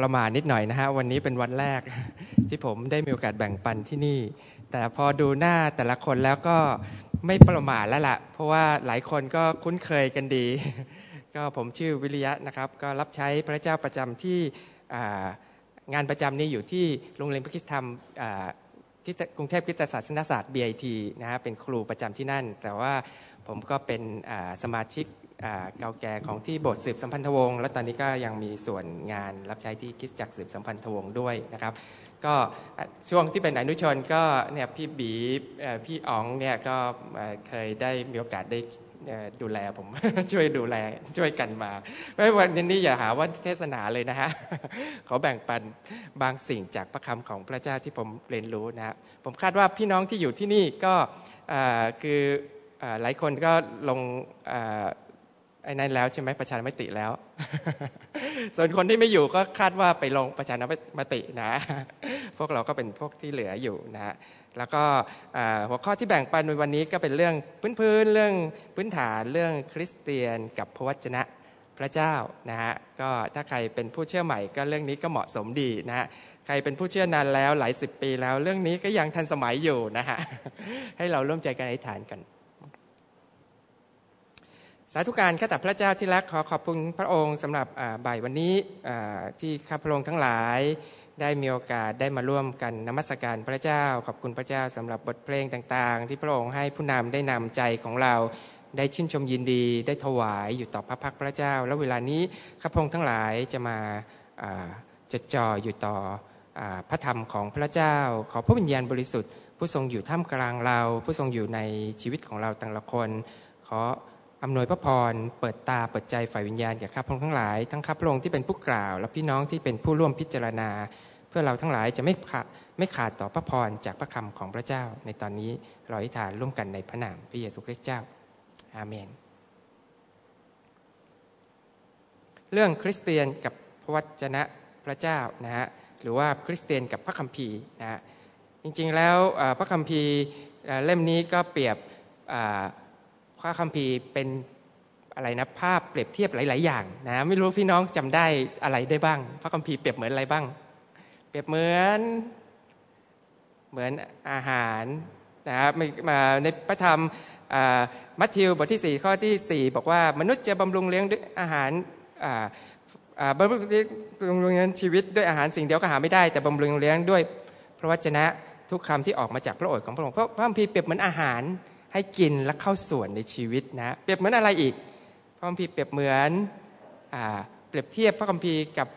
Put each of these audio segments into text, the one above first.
ประมาณนิดหน่อยนะฮะวันนี้เป็นวันแรกที่ผมได้มีโอกาสแบ่งปันที่นี่ แต่พอดูหน้าแต่ละคนแล้วก็ไม่ประมาทแล้วละ่ะ เพราะว่าหลายคนก็คุ้นเคยกันดี ก็ผมชื่อวิริยะนะครับ ก็รับใช้พระเจ้าประจำที่งานประจำนี้อยู่ที่โรงเรียนพระคิสธรรมกรุงเทพคริสตศาสนศาสตร์ BIT นะฮะเป็นครูประจำที่นั่น แต่ว่าผมก็เป็นสมาชิก เก่าแก่ของที่โบสถ์สืบสัมพันธวงศ์และตอนนี้ก็ยังมีส่วนงานรับใช้ที่คิสจักรสืบสัมพันธวงศ์ด้วยนะครับ ก็ช่วงที่เป็นอนุชนก็เนี่ยพี่บีพี่อ๋องเนี่ยก็เคยได้มีโอกาสได้ดูแลผมช่วยดูแลช่วยกันมา ไม่วันนี้อย่าหาว่าเทศนาเลยนะฮะขอแบ่งปันบางสิ่งจากพระคำของพระเจ้าที่ผมเรียนรู้นะผมคาดว่าพี่น้องที่อยู่ที่นี่ก็คือหลายคนก็ลง ไอ้นั้นแล้วใช่ไหมประชาธิปติแล้ว ส่วนคนที่ไม่อยู่ก็คาดว่าไปลงประชาธิปตินะ พวกเราก็เป็นพวกที่เหลืออยู่นะแล้วก็หัวข้อที่แบ่งปันในวันนี้ก็เป็นเรื่องพื้นๆเรื่องพื้นฐานเรื่องคริสเตียนกับพระวจนะพระเจ้านะฮะก็ถ้าใครเป็นผู้เชื่อใหม่ก็เรื่องนี้ก็เหมาะสมดีนะฮะใครเป็นผู้เชื่อนานแล้วหลายสิบปีแล้ว เรื่องนี้ก็ยังทันสมัยอยู่นะฮะให้เราร่วมใจกันอธิษฐานกัน สาธุการข้าแต่พระเจ้าที่รักขอขอบคุณพระองค์สำหรับบ่ายวันนี้ที่ข้าพระองค์ทั้งหลายได้มีโอกาสได้มาร่วมกันนมัสการพระเจ้า ขอบคุณพระเจ้าสำหรับบทเพลงต่าง ๆ ที่พระองค์ให้ผู้นำได้นำใจของเราได้ชื่นชมยินดี ได้ถวายอยู่ต่อพระพักพระเจ้า แล้วเวลานี้ข้าพระองค์ทั้งหลายจะมาจดจ่ออยู่ต่อพระธรรมของพระเจ้า ขอพระวิญญาณบริสุทธิ์ ผู้ทรงอยู่ท่ามกลางเรา ผู้ทรงอยู่ในชีวิตของเราแต่ละคนขอ อำนวยพระพร เปิดตาเปิดใจฝ่ายวิญญาณแก่ข้าพงค์ทั้งหลาย ทั้งข้าพงที่เป็นผู้กล่าว และพี่น้องที่เป็นผู้ร่วมพิจารณา เพื่อเราทั้งหลายจะไม่ขาดไม่ขาดต่อพระพรจากพระคำของพระเจ้า ในตอนนี้เราอธิษฐานร่วมกันในพระนามพระเยซูคริสต์เจ้า อาเมน เรื่องคริสเตียนกับพระวจนะพระเจ้านะฮะหรือว่าคริสเตียนกับพระคัมภีร์นะฮะจริงๆแล้วพระคัมภีร์เล่มนี้ก็เปรียบ พระคัมภีร์เป็นอะไรนะภาพเปรียบเทียบหลาย ๆ อย่างนะไม่รู้พี่น้องจำได้อะไรได้บ้าง พระคัมภีร์เปรียบเหมือนอะไรบ้าง เปรียบเหมือนเหมือนอาหารนะครับมาในพระธรรมมัทธิวบทที่ 4 ข้อที่ 4 บอกว่ามนุษย์จะบำรุงเลี้ยงด้วยอาหารบำรุงเลี้ยงชีวิตด้วยอาหารสิ่งเดียวก็หาไม่ได้ แต่บำรุงเลี้ยงด้วยพระวจนะทุกคำที่ออกมาจากพระโอษฐ์ของพระองค์เพราะพระคัมภีร์เปรียบเหมือนอาหาร ให้กินและเข้าส่วนในชีวิตนะเปรียบเหมือนอะไรอีกพระคัมภีร์เปรียบเหมือนเปรียบเทียบพระคัมภีร์กับ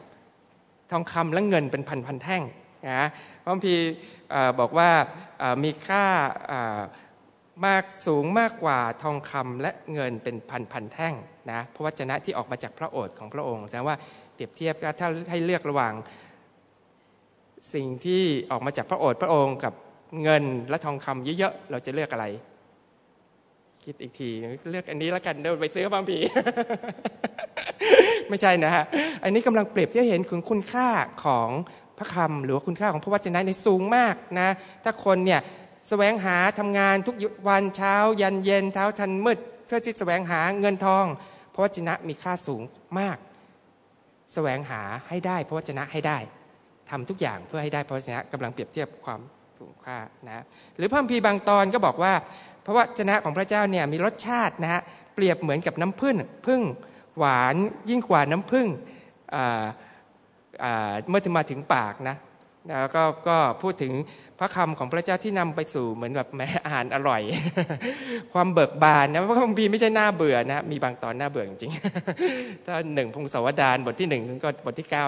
ทองคำและเงินเป็นพันพันแท่งนะพระคัมภีร์บอกว่ามีค่ามากสูงมากกว่าทองคำและเงินเป็นพันพันแท่งนะพระวจนะที่ออกมาจากพระโอษฐ์ของพระองค์แสดงว่าเปรียบเทียบถ้าให้เลือกระหว่าง สิ่งที่ออกมาจากพระโอษฐ์พระองค์กับเงินและทองคำเยอะๆเราจะเลือกอะไร คิดอีกทีเลือกอันนี้แล้วกันเดินไปซื้อพามพีไม่ใช่นะฮะอันนี้กำลังเปรียบเทียบเห็นถึงคุณค่าของพระคำหรือว่าคุณค่าของพระวจนะในสูงมากนะถ้าคนเนี่ยแสวงหาทำงานทุกวันเช้า ยันเย็นเท้าทันมืดเพื่อที่แสวงหาเงินทอง พระวจนะมีค่าสูงมากแสวงหาให้ได้ พระวจนะให้ได้ทำทุกอย่างเพื่อให้ได้พระวจนะกำลังเปรียบเทียบความสูงค่านะหรือพระพีบางตอนก็บอกว่า พราะวจนะของพระเจ้าเนี่ยมีรสชาตินะฮะเปรียบเหมือนกับน้ำผึ้งพึ่งหวานยิ่งกว่าน้ำผึ้งเมื่อถึงมาถึงปากนะแล้วก็ก็พูดถึงพระคำของพระเจ้าที่นำไปสู่เหมือนแบบแม้อาหารอร่อย ความเบิกบานนะพระคัมภีร์ไม่ใช่หน้าเบื่อนะมีบางตอนหน้าเบื่อจริงถ้าหนึ่งพงศาวดารบทที่หนึ่งก็บทที่เก้า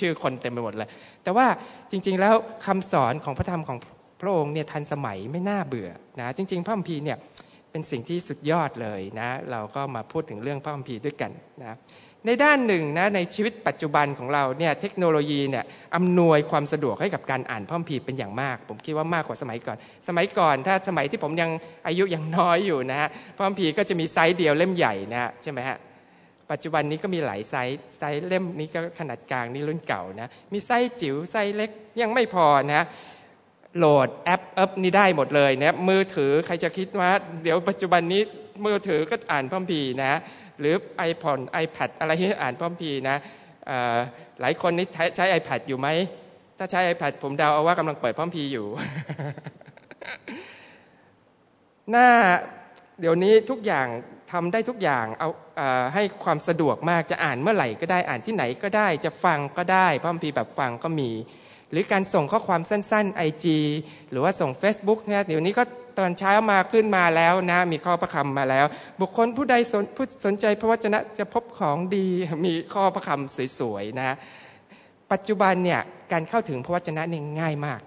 ชื่อคนเต็มไปหมดเลย แต่ว่าจริง ๆ แล้วคำสอนของพระธรรมของ พระองค์เนี่ยทันสมัยไม่น่าเบื่อนะจริง ๆ พระคัมภีร์เนี่ยเป็นสิ่งที่สุดยอดเลยนะเราก็มาพูดถึงเรื่องพระคัมภีร์ด้วยกันนะในด้านหนึ่งนะในชีวิตปัจจุบันของเราเนี่ยเทคโนโลยีเนี่ยอำนวยความสะดวกให้กับการอ่านพระคัมภีร์เป็นอย่างมาก ผมคิดว่ามากกว่าสมัยก่อน สมัยก่อนถ้าสมัยที่ผมยังอายุยังน้อยอยู่นะฮะพระคัมภีร์ก็จะมีไซส์เดียวเล่มใหญ่นะใช่ไหมฮะปัจจุบันนี้ก็มีหลายไซส์ไซส์เล่มนี้ก็ขนาดกลางนี่รุ่นเก่านะมีไซส์จิ๋วไซส์เล็กยังไม่พอนะ โหลดแอปแอปนี้ได้หมดเลยนะมือถือใครจะคิดว่า เดี๋ยวปัจจุบันนี้มือถือก็อ่านพระคัมภีนะ หรือ iPod iPad อะไรที่อ่านพระคัมภีนะหลายคนนี่ใช้ iPad อยู่ไหม ถ้าใช้ iPad ผมเดาเอาว่ากำลังเปิดพ้อมพีอยู่ หน้าเดี๋ยวนี้ทุกอย่างทำได้ทุกอย่างเอาให้ความสะดวกมากจะอ่านเมื่อไหร่ก็ได้อ่านที่ไหนก็ได้ จะฟังก็ได้พ้อมพีแบบฟังก็มี หรือการส่งข้อความสั้นๆ IG หรือว่าส่ง Facebook เนี่ยเดี๋ยวนี้ก็ตอนเช้ามาขึ้นมาแล้วนะ มีข้อประคำมาแล้ว บุคคลผู้ใดสนผู้สนใจพระวจนะจะพบของดีมีข้อประคำสวยๆนะ ปัจจุบันเนี่ยการเข้าถึงพระวจนะนี่ง่ายมาก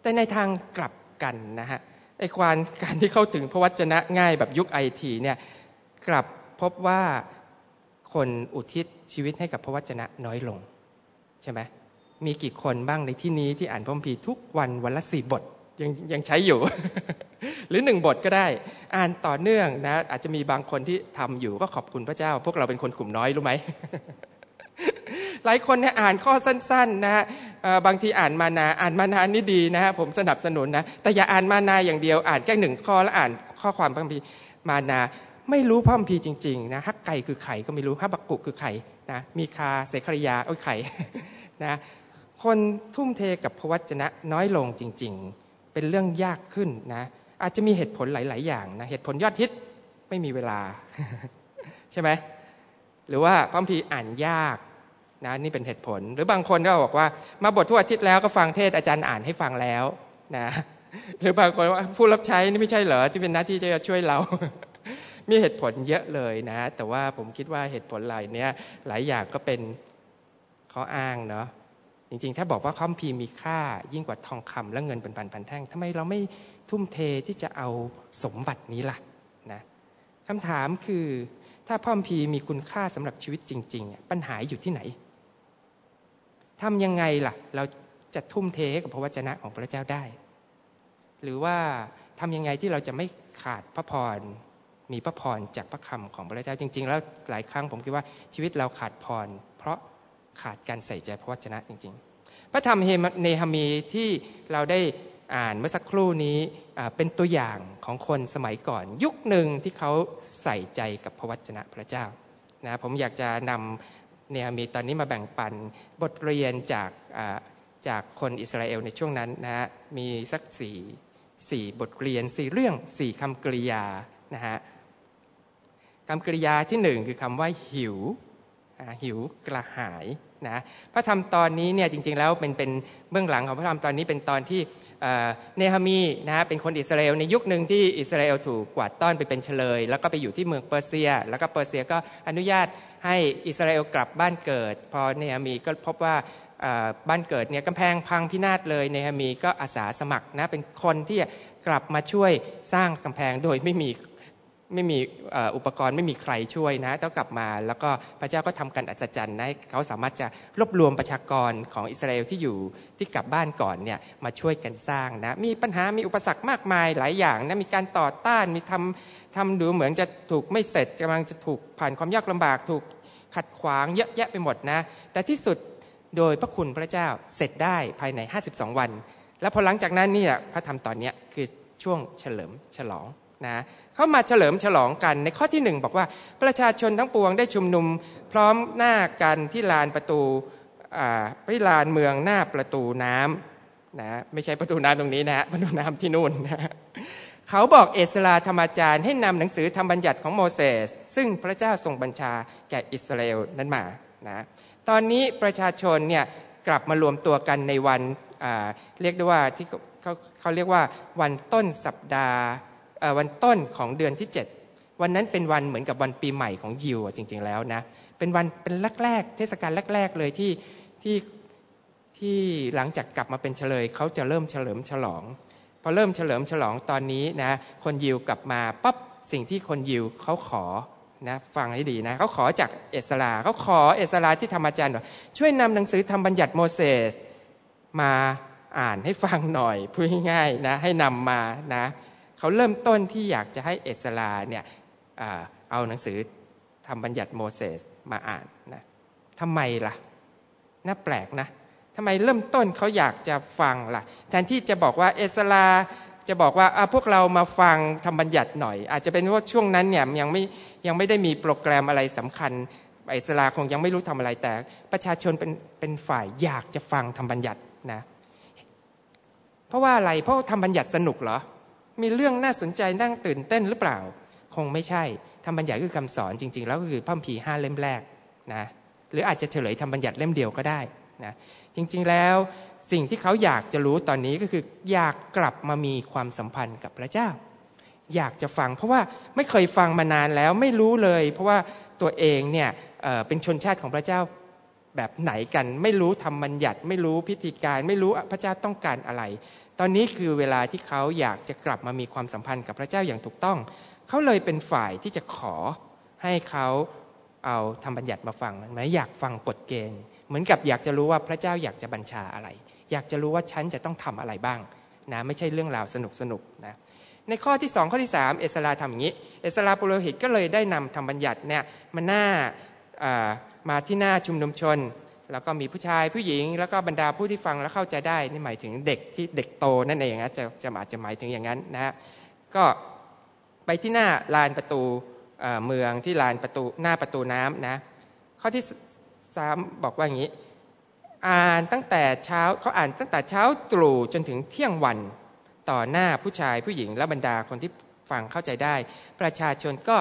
แต่ในทางกลับกันนะฮะไอ้ความการที่เข้าถึงพระวจนะง่ายแบบยุคไอทีเนี่ยกลับพบว่าคนอุทิศชีวิตให้กับพระวจนะน้อยลง ใช่ไหม มีกี่คนบ้างในที่นี้ที่อ่านพระคัมภีร์ทุกวันวันละสี่บทยังยังใช้อยู่ หรือหนึ่งบทก็ได้ อ่านต่อเนื่องนะ อาจจะมีบางคนที่ทำอยู่ก็ขอบคุณพระเจ้า พวกเราเป็นคนกลุ่มน้อยรู้ไหมหลายคนเนี่ยอ่านข้อสั้น ๆ นะฮะบางทีอ่านมานาอ่านมานานี่ดีนะฮะผมสนับสนุนนะแต่อย่าอ่านมานาอย่างเดียว อ่านแค่หนึ่งข้อแล้วอ่านข้อความพระคัมภีร์มานา ไม่รู้พระคัมภีร์จริงๆนะฮักไก่คือไข่ก็ไม่รู้ฮับบักกุคือไข่นะมีคาเสคริยาโอ้ยไข่นะ คนทุ่มเทกับพระวจนะน้อยลงจริง ๆ เป็นเรื่องยากขึ้นนะ อาจจะมีเหตุผลหลาย ๆ อย่างนะ เหตุผลยอดฮิตไม่มีเวลา ใช่ไหม หรือว่าพระพีอ่านยากนะนี่เป็นเหตุผล หรือบางคนก็บอกว่า มาบททุกอาทิตย์แล้วก็ฟังเทศอาจารย์อ่านให้ฟังแล้วนะหรือบางคนว่าผู้รับใช้นี่ไม่ใช่เหรอที่เป็นหน้าที่จะช่วยเรา มีเหตุผลเยอะเลยนะ แต่ว่าผมคิดว่าเหตุผลหลายเนี้ยหลายอย่างก็เป็นข้ออ้างเนาะ จริงๆ ถ้าบอกว่าคัมภีร์มีค่ายิ่งกว่าทองคำและเงินเป็นพันพันแท่งทำไมเราไม่ทุ่มเทที่จะเอาสมบัตินี้ล่ะนะคำถามคือถ้าพ่อพีมีคุณค่าสำหรับชีวิตจริง ๆ ปัญหาอยู่ที่ไหนทำยังไงล่ะ เราจะทุ่มเทกับพระวจนะของพระเจ้าได้ หรือว่าทำยังไงที่เราจะไม่ขาดพระพรมีพระพรจากพระคำของพระเจ้าจริง ๆ แล้วหลายครั้งผมคิดว่าชีวิตเราขาดพรเพราะ ขาดการใส่ใจพระวจนะจริง ๆ พระธรรมเนหมีที่เราได้อ่านเมื่อสักครู่นี้เป็นตัวอย่างของคนสมัยก่อน ยุคหนึ่งที่เขาใส่ใจกับพระวจนะพระเจ้านะผมอยากจะนำเนหมีตอนนี้มาแบ่งปันบทเรียนจากจากคนอิสราเอลในช่วงนั้นนะฮะมีสักสี่สี่บทเรียนสี่เรื่องสี่คำกริยานะฮะคำกริยาที่หนึ่งคือคำว่าหิว หิวกระหายนะพระธรรมตอนนี้เนี่ยจริงๆแล้วเป็นเป็นเบื้องหลังของพระธรรมตอนนี้เป็นตอนที่เนฮามีนะเป็นคนอิสราเอลในยุคหนึ่งที่อิสราเอลถูกกวาดต้อนไปเป็นเฉลย แล้วก็ไปอยู่ที่เมืองเปอร์เซีย แล้วก็เปอร์เซียก็อนุญาตให้อิสราเอลกลับบ้านเกิด พอเนฮามีก็พบว่าบ้านเกิดเนี่ยกำแพงพังพินาศเลยเนฮามีก็อาสาสมัครนะเป็นคนที่กลับมาช่วยสร้างกำแพงโดยไม่มี ไม่มีอุปกรณ์ไม่มีใครช่วยนะต้องกลับมา แล้วก็พระเจ้าก็ทำการอัศจรรย์ให้เขาสามารถจะรวบรวมประชากรของอิสราเอลที่อยู่ที่กลับบ้านก่อนเนี่ยมาช่วยกันสร้างนะมีปัญหามีอุปสรรคมากมายหลายอย่างนะมีการต่อต้านมีทำทำดูเหมือนจะถูกไม่เสร็จกำลังจะถูกผ่านความยากลำบากถูกขัดขวางเยอะแยะไปหมดนะ แต่ที่สุดโดยพระคุณพระเจ้าเสร็จได้ภายใน 52 วัน แล้วพอหลังจากนั้นเนี่ยพระธรรมตอนนี้คือช่วงเฉลิมฉลอง นะเขามาเฉลิมฉลองกันในข้อที่หนึ่งบอกว่าประชาชนทั้งปวงได้ชุมนุมพร้อมหน้ากันที่ลานประตูที่ลานเมืองหน้าประตูน้ำนะไม่ใช่ประตูน้ำตรงนี้นะประตูน้ำที่นู่นนะเขาบอกเอสลาธรรมจารย์ให้นำหนังสือธรรมบัญญัติของโมเสส ซึ่งพระเจ้าทรงบัญชาแก่อิสราเอลนั้นมานะตอนนี้ประชาชนเนี่ยกลับมารวมตัวกันในวันเรียกได้ว่าที่เขาเขาเรียกว่าวันต้นสัปดาห์ วันต้นของเดือนที่ 7 วันนั้นเป็นวันเหมือนกับวันปีใหม่ของยิวจริง ๆแล้วนะเป็นวันเป็นแรกๆเทศกาลแรก ๆ เลยที่ที่ที่หลังจากกลับมาเป็นเฉลยเขาจะเริ่มเฉลิมฉลองพอเริ่มเฉลิมฉลองตอนนี้นะคนยิวกลับมาปั๊บสิ่งที่คนยิวเขาขอนะฟังให้ดีนะเขาขอจากเอสราเขาขอเอสราที่ธรรมจันทร์ช่วยนำหนังสือทำบัญญัติโมเสสมาอ่านให้ฟังหน่อยพูดง่ายๆนะให้นำมานะ เขาเริ่มต้นที่อยากจะให้เอสลาเนี่ยเอาหนังสือทำบัญญัติโมเสสมาอ่านนะทำไมล่ะ น่าแปลกนะทำไมเริ่มต้นเขาอยากจะฟังล่ะ แทนที่จะบอกว่าเอสลาจะบอกว่าพวกเรามาฟังทำบัญญัติหน่อย อาจจะเป็นว่าช่วงนั้นเนี่ยยังไม่ยังไม่ได้มีโปรแกรมอะไรสำคัญอิสราคงยังไม่รู้ทำอะไรแต่ ประชาชนเป็นเป็นฝ่ายอยากจะฟังธรรมบัญญัตินะ เพราะว่าอะไรเพราะทำบัญญัติสนุกเหรอ มีเรื่องน่าสนใจนั่งตื่นเต้นหรือเปล่า คงไม่ใช่ทำบัญญัติคือคำสอนจริง ๆ แล้วก็คือพระพีห้าเล่มแรกนะหรืออาจจะเฉลยทำบัญญัติเล่มเดียวก็ได้นะจริงๆแล้วสิ่งที่เขาอยากจะรู้ตอนนี้ก็คืออยากกลับมามีความสัมพันธ์กับพระเจ้า อยากจะฟังเพราะว่าไม่เคยฟังมานานแล้วไม่รู้เลย เพราะว่าตัวเองเนี่ยเเป็นชนชาติของพระเจ้าแบบไหนกัน ไม่รู้ทำบัญญัติ ไม่รู้พิธีการ ไม่รู้พระเจ้าต้องการอะไร ตอนนี้คือเวลาที่เขาอยากจะกลับมามีความสัมพันธ์กับพระเจ้าอย่างถูกต้อง เขาเลยเป็นฝ่ายที่จะขอให้เขาเอาทำบัญญัติมาฟังไหมอยากฟังกฎเกณฑ์ เหมือนกับอยากจะรู้ว่าพระเจ้าอยากจะบัญชาอะไร อยากจะรู้ว่าฉันจะต้องทำอะไรบ้างนะไม่ใช่เรื่องราวสนุกสนุกนะในข้อที่สองข้อที่สามเอสราทำอย่างนี้ เอสราปุโรหิตก็เลยได้นำธรรมบัญญัติเนี่ยมาหน้ามาที่หน้าชุมนุมชน แล้วก็มีผู้ชายผู้หญิง แล้วก็บรรดาผู้ที่ฟังแล้วเข้าใจได้นี่หมายถึงเด็กที่เด็กโตนั่นเองนะจะจะอาจจะหมายถึงอย่างนั้นนะฮะก็ไปที่หน้าลานประตูเมืองที่ลานประตูหน้าประตูน้ำนะข้อที่สามบอกว่าอย่างนี้ อ่านตั้งแต่เช้าเขาอ่านตั้งแต่เช้าตรู่จนถึงเที่ยงวันต่อหน้าผู้ชายผู้หญิงและบรรดาคนที่ฟังเข้าใจได้ ประชาชนก็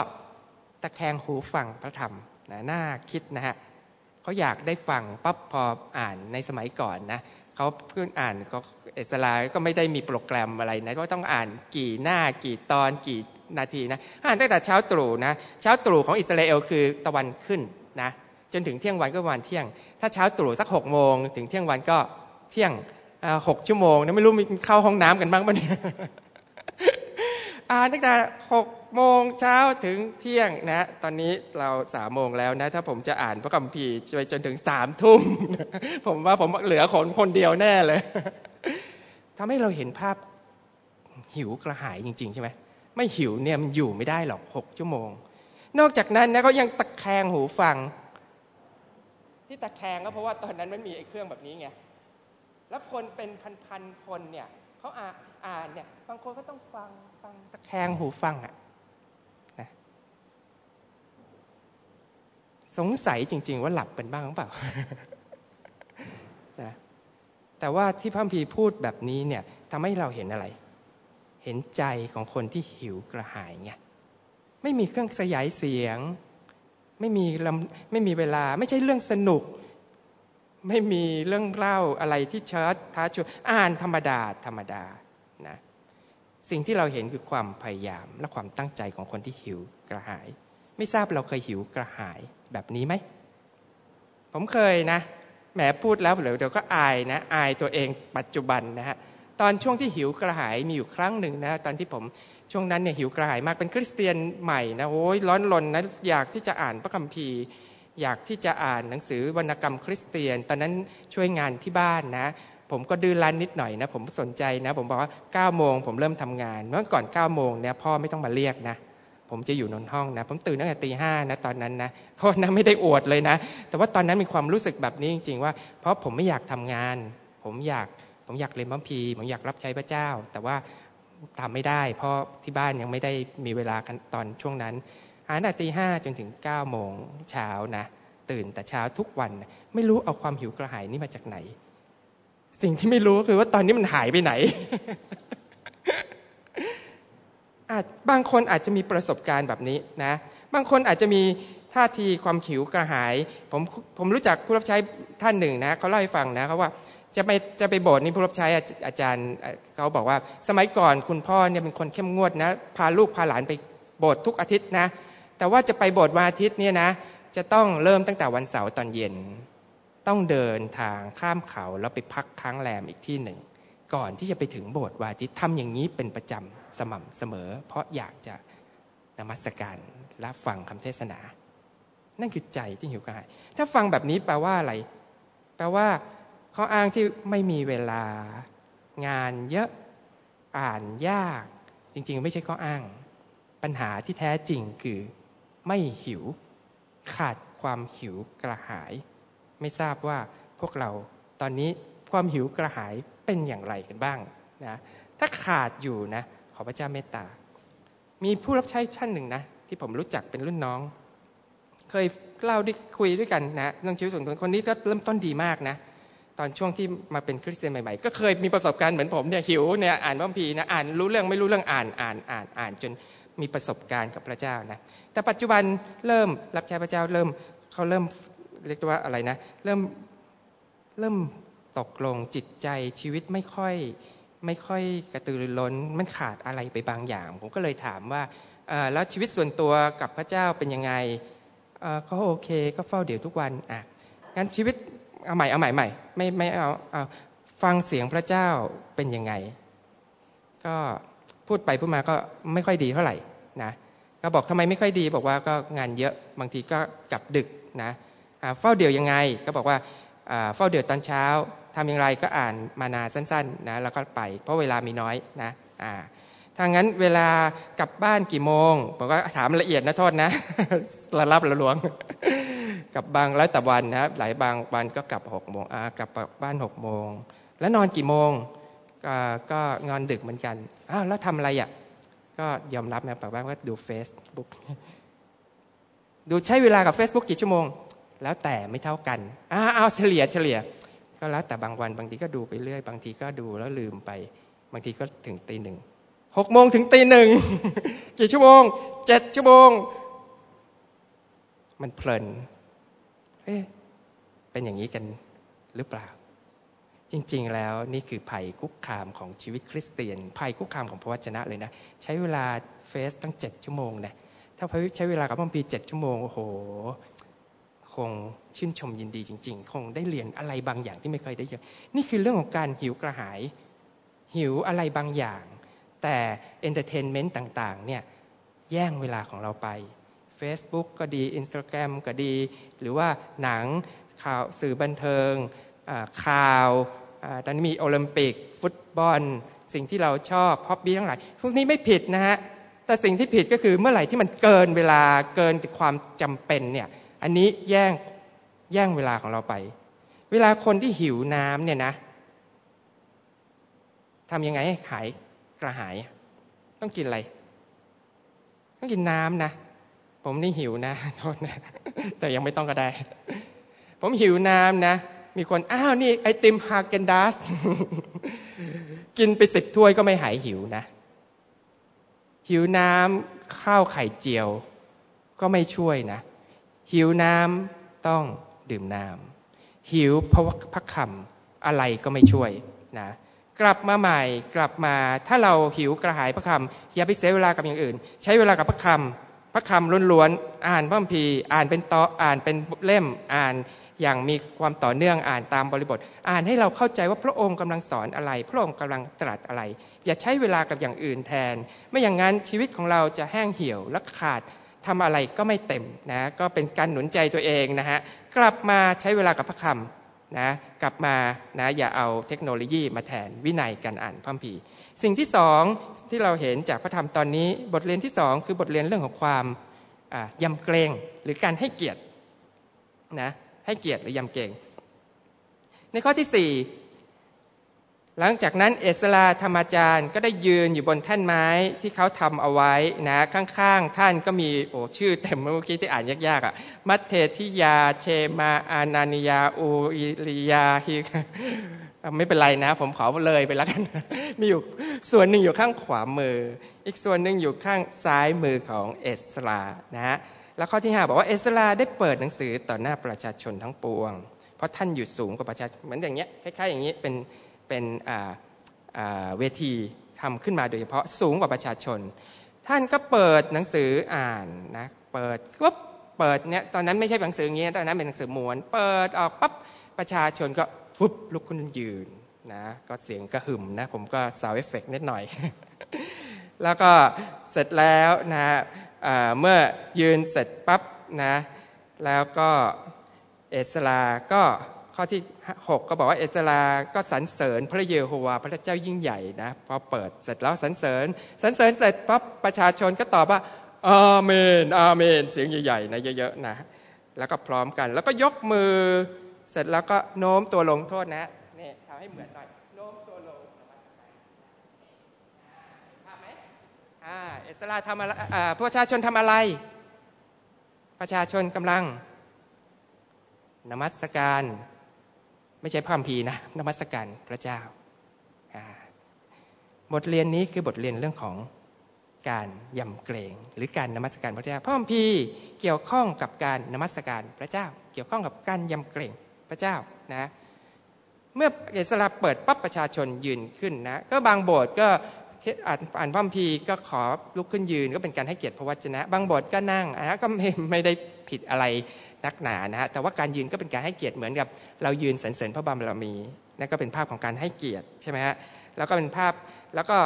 ตะแคงหูฟังพระธรรมนะน่าคิดนะฮะ เขาอยากได้ฟังปั๊บพออ่านในสมัยก่อนนะเขาเพื่อนอ่านก็เอสลาก็ไม่ได้มีโปรแกรมอะไรนะว่าต้องอ่านกี่หน้ากี่ตอนกี่นาทีนะอ่านตั้งแต่เช้าตรู่นะเช้าตรู่ของอิสราเอลคือตะวันขึ้นนะจนถึงเที่ยงวันก็วันเที่ยง ถ้าเช้าตรู่สักหกโมงถึงเที่ยงวันก็เที่ยงหกชั่วโมงนะไม่รู้มีเข้าห้องน้ำกันบ้างปะเนี่ยอ่านตั้งแต่หก โมงเช้าถึงเที่ยงนะ ตอนนี้เราสามโมงแล้วนะ ถ้าผมจะอ่านพระคัมภีร์ไปจนถึงสามทุ่มผมว่าผมเหลือคนคนเดียวแน่เลยทำให้เราเห็นภาพหิวกระหายจริง ๆ ใช่ไหมไม่หิวเนี่ยมันอยู่ไม่ได้หรอกหกชั่วโมง นอกจากนั้นนะเขายังตะแคงหูฟัง ที่ตะแคงก็เพราะว่าตอนนั้นไม่มีไอ้เครื่องแบบนี้ไงแล้วคนเป็นพันๆคนเนี่ยเขาอ่านอ่านเนี่ยบางคนก็ต้องฟังฟังตะแคงหูฟังอะ่ะ สงสัยจริง ๆ ว่าหลับเป็นบ้างหรือเปล่านะแต่ว่าที่พระพีพูดแบบนี้เนี่ยทำให้เราเห็นอะไร เห็นใจของคนที่หิวกระหายไงไม่มีเครื่องขยายเสียง ไม่มีไม่มีเวลา ไม่ใช่เรื่องสนุก ไม่มีเรื่องเล่าอะไรที่เชิดท้าชวนอ่านธรรมดาธรรมดานะสิ่งที่เราเห็นคือความพยายามและความตั้งใจของคนที่หิวกระหาย ไม่ทราบเราเคยหิวกระหาย แบบนี้ไหม ผมเคยนะแหมพูดแล้วเดี๋ยวก็อายนะ อายตัวเองปัจจุบันนะฮะตอนช่วงที่หิวกระหายมีอยู่ครั้งหนึ่งนะตอนที่ผมช่วงนั้นเนี่ยหิวกระหายมากเป็นคริสเตียนใหม่นะโอ้ยร้อนรนนะอยากที่จะอ่านพระคัมภีร์ อยากที่จะอ่านหนังสือวรรณกรรมคริสเตียน ตอนนั้นช่วยงานที่บ้านนะผมก็ดื้อรั้นนิดหน่อยนะผมสนใจนะ ผมบอกว่า9ก้าโมงผมเริ่มทำงาน เมื่อก่อน9ก้าโมงเนี่ยพ่อไม่ต้องมาเรียกนะ ผมจะอยู่นอนห้องนะผมตื่นตั้งแต่ตีห้านะตอนนั้นนะเขานะไม่ได้อวดเลยนะ แต่ว่าตอนนั้นมีความรู้สึกแบบนี้จริง ๆ ว่า เพราะผมไม่อยากทำงาน ผมอยากผมอยากเรียนพระพีผมอยากรับใช้พระเจ้า แต่ว่าทำไม่ได้ เพราะที่บ้านยังไม่ได้มีเวลากันตอนช่วงนั้นอ่านตั้งแต่ตีห้าจนถึง9ก้าโมงเช้านะตื่นแต่เช้าทุกวัน ไม่รู้เอาความหิวกระหายนี้มาจากไหน สิ่งที่ไม่รู้คือว่าตอนนี้มันหายไปไหน บางคนอาจจะมีประสบการณ์แบบนี้นะบางคนอาจจะมีท่าทีความหิวกระหาย ผมผมรู้จักผู้รับใช้ท่านหนึ่งนะเขาเล่าให้ฟังนะเขาว่าจะไปจะไปโบสถ์นี่ผู้รับใช้อาจารย์เขาบอกว่า สมัยก่อนคุณพ่อเนี่ยเป็นคนเข้มงวดนะ พาลูกพาหลานไปโบสถ์ทุกอาทิตย์นะ แต่ว่าจะไปโบสถ์วันอาทิตย์เนี่ยนะ จะต้องเริ่มตั้งแต่วันเสาร์ตอนเย็น ต้องเดินทางข้ามเขาแล้วไปพักค้างแรมอีกที่หนึ่ง ก่อนที่จะไปถึงโบสถ์วอาทิตทำอย่างนี้เป็นประจำ สม่ำเสมอ เพราะอยากจะนมัสการและฟังคำเทศนา นั่นคือใจที่หิวกระหาย ถ้าฟังแบบนี้แปลว่าอะไร แปลว่าเขาอ้างที่ไม่มีเวลา งานเยอะอ่านยาก จริง ๆ ไม่ใช่ข้ออ้าง ปัญหาที่แท้จริงคือ ไม่หิว ขาดความหิวกระหาย ไม่ทราบว่าพวกเราตอนนี้ความหิวกระหายเป็นอย่างไรกันบ้างนะถ้าขาดอยู่นะ ขอพระเจ้าเมตตา มีผู้รับใช้ท่านหนึ่งนะ ที่ผมรู้จักเป็นรุ่นน้อง เคยเล่าด้วยคุยด้วยกันนะเรื่องชีวิตส่วนตัวคนนี้ก็เริ่มต้นดีมากนะตอนช่วงที่มาเป็นคริสเตียนใหม่ๆ ก็เคยมีประสบการณ์เหมือนผมเนี่ยหิวเนี่ยอ่านพระคัมภีร์นะอ่านรู้เรื่องไม่รู้เรื่องอ่านอ่านอ่านอ่านจนมีประสบการณ์กับพระเจ้านะแต่ปัจจุบันเริ่มรับใช้พระเจ้าเริ่มเขาเริ่มเรียกว่าอะไรนะ เริ่มเริ่มตกลงจิตใจชีวิตไม่ค่อย ไม่ค่อยกระตือรือร้นมันขาดอะไรไปบางอย่าง ผมก็เลยถามว่าแล้วชีวิตส่วนตัวกับพระเจ้าเป็นยังไงก็โอเคก็เฝ้าเดี๋ยวทุกวันอะงั้นชีวิตเอาใหม่เอาใหม่ใหม่ไม่ไม่เอาเอาฟังเสียงพระเจ้าเป็นยังไง ก็พูดไปพูดมาก็ไม่ค่อยดีเท่าไหร่นะก็บอกทำไมไม่ค่อยดีบอกว่าก็งานเยอะบางทีก็กลับดึกนะเฝ้าเดี่ยวยังไง ก็บอกว่าเฝ้าเดี่ยวตอนเช้า ทำอย่างไรก็อ่านมานาสั้นๆนะแล้วก็ไป เพราะเวลามีน้อยนะอ่าถ้างั้นเวลากลับบ้านกี่โมงผมก็ถามละเอียดนะโทษนะระลับระลวงกับบางแล้วแต่วันนะหลายบางวันก็กลับหกโมงกลับบ้านหกโมงแล้วนอนกี่โมงก็นอนดึกเหมือนกันอ้าวแล้วทำอะไรอะก็ยอมรับนะปากบ้านว่าดู Facebook ดูใช้เวลากับ Facebook กี่ชั่วโมง แล้วแต่ไม่เท่ากันอ้าวเฉลี่ยเฉลี่ย ก็แล้วแต่บางวันบางทีก็ดูไปเรื่อย บางทีก็ดูแล้วลืมไป บางทีก็ถึงตีหนึ่งหกโมงถึงตีหนึ่งกี่ชั่วโมงเจ็ดชั่วโมง มันเพลินเอ๊ะเป็นอย่างนี้กันหรือเปล่า จริง ๆ แล้วนี่คือภัยคุกคามของชีวิตคริสเตียน ภัยคุกคามของพระวจนะเลยนะ ใช้เวลาเฟซตั้งเจ็ดชั่วโมงนะถ้าพระใช้เวลากับพระพีเจ็ดชั่วโมงโอ้โห คงชื่นชมยินดีจริง ๆ คงได้เรียนอะไรบางอย่างที่ไม่เคยได้เรียนนี่คือเรื่องของการหิวกระหาย หิวอะไรบางอย่าง แต่ entertainment ต่างๆเนี่ยแย่งเวลาของเราไป Facebook ก็ดี Instagram ก็ดี หรือว่าหนังข่าวสื่อบันเทิงข่าวตอนนี้มีโอลิมปิก ฟุตบอล สิ่งที่เราชอบ hobby ทั้งหลายพวกนี้ไม่ผิดนะฮะแต่สิ่งที่ผิดก็คือเมื่อไหร่ที่มันเกินเวลาเกินความจำเป็นเนี่ย อันนี้แย่งแย่งเวลาของเราไป เวลาคนที่หิวน้ำเนี่ยนะทำยังไงให้ขายกระหาย ต้องกินอะไร ต้องกินน้ำนะ ผมนี่หิวนะโทษนะ แต่ยังไม่ต้องก็ได้ ผมหิวน้ำนะ มีคนอ้าวนี่ไอติมฮาเกนดัส กินไปสิบถ้วยก็ไม่หายหิวนะ หิวน้ำข้าวไข่เจียว ก็ไม่ช่วยนะ หิวน้ำต้องดื่มน้ำหิวเพราะพักคำอะไรก็ไม่ช่วยนะกลับมาใหม่กลับมาถ้าเราหิวกระหายพระคำอย่าไปเสียเวลากับอย่างอื่น ใช้เวลากับพระคำพระคำล้วนๆอ่านพระคัมภีร์อ่านเป็นตออ่านเป็นเล่มอ่านอย่างมีความต่อเนื่องอ่านตามบริบท อ่านให้เราเข้าใจว่าพระองค์กำลังสอนอะไร พระองค์กำลังตรัสอะไร อย่าใช้เวลากับอย่างอื่นแทน ไม่อย่างนั้นชีวิตของเราจะแห้งเหี่ยวและขาด ทำอะไรก็ไม่เต็มนะก็เป็นการหนุนใจตัวเองนะฮะกลับมาใช้เวลากับพระคำนะกลับมานะอย่าเอาเทคโนโลยีมาแทนวินัยการอ่านพระคัมภีร์สิ่งที่สองที่เราเห็นจากพระธรรมตอนนี้ บทเรียนที่สองคือบทเรียนเรื่องของความยำเกรงหรือการให้เกียรตินะให้เกียรติหรือยำเกรงในข้อที่สี่ หลังจากนั้นเอสลาธรรมจารย์ก็ได้ยืนอยู่บนแท่นไม้ที่เขาทำเอาไว้นะข้างๆ ท่านก็มีโอ้ชื่อเต็มเมื่อกี้ที่อ่านยากๆอะมัตเทธิยาเชมาอานานิยาอูอิลิยาฮิไม่เป็นไรนะ ผมขอเลยไปแล้วกัน มีอยู่ส่วนหนึ่งอยู่ข้างขวามือ อีกส่วนหนึ่งอยู่ข้างซ้ายมือของเอสลานะฮะแล้วข้อที่ห้าบอกว่าเอสลาได้เปิดหนังสือต่อหน้าประชาชนทั้งปวง เพราะท่านอยู่สูงกว่าประชาชนเหมือนอย่างเงี้ยคล้ายๆอย่างนี้เป็น เป็นเวทีทำขึ้นมาโดยเฉพาะสูงกว่าประชาชน ท่านก็เปิดหนังสืออ่านนะเปิดปุ๊บเปิดเนี่ยตอนนั้นไม่ใช่หนังสืออย่างนี้ตอนนั้นเป็นหนังสือม้วน เปิดออกปั๊บประชาชนก็ฟุบลุกขึ้นยืนนะก็เสียงกระหึ่มนะผมก็สาวเอฟเฟกนิดหน่อย แล้วก็เสร็จแล้วนะเมื่อยืนเสร็จปั๊บนะแล้วก็เอสลาก็ ข้อที่ 6 ก็บอกว่าเอสราก็สรรเสริญพระเยโฮวาพระเจ้ายิ่งใหญ่นะพอเปิดเสร็จแล้วสรรเสริญสรรเสริญเสร็จปั๊บประชาชนก็ตอบว่าอาเมน อาเมน เสียงใหญ่ๆนะเยอะๆนะแล้วก็พร้อมกัน แล้วก็ยกมือเสร็จแล้วก็โน้มตัวลงโทษนะนี่ทำให้เหมือนหน่อยโน้มตัวลงภาพไหมอ่าเอสราทำอะไรประชาชนทำอะไร ประชาชนกำลังนมัสการ ไม่ใช่พระคัมภีร์นะนมัสการพระเจ้า บทเรียนนี้คือบทเรียนเรื่องของการยำเกรงหรือการนมัสการพระเจ้าพระคัมภีร์เกี่ยวข้องกับการนมัสการพระเจ้า เกี่ยวข้องกับการยำเกรงพระเจ้านะเมื่อเอสราเปิดปั๊บประชาชนยืนขึ้นนะก็บางโบสถ์ก็อ่านอ่านพระคัมภีร์ก็ขอลุกขึ้นยืน ก็เป็นการให้เกียรติพระวจนะ บางโบสถ์ก็นั่งนะก็ไม่ไม่ได้ผิดอะไร นักหนานะฮะแต่ว่าการยืนก็เป็นการให้เกียรติเหมือนกับ เรายืนสรรเสริญพระบารมีนั่นก็เป็นภาพของการให้เกียรติใช่ไหมฮะแล้วก็เป็นภาพแล้วก็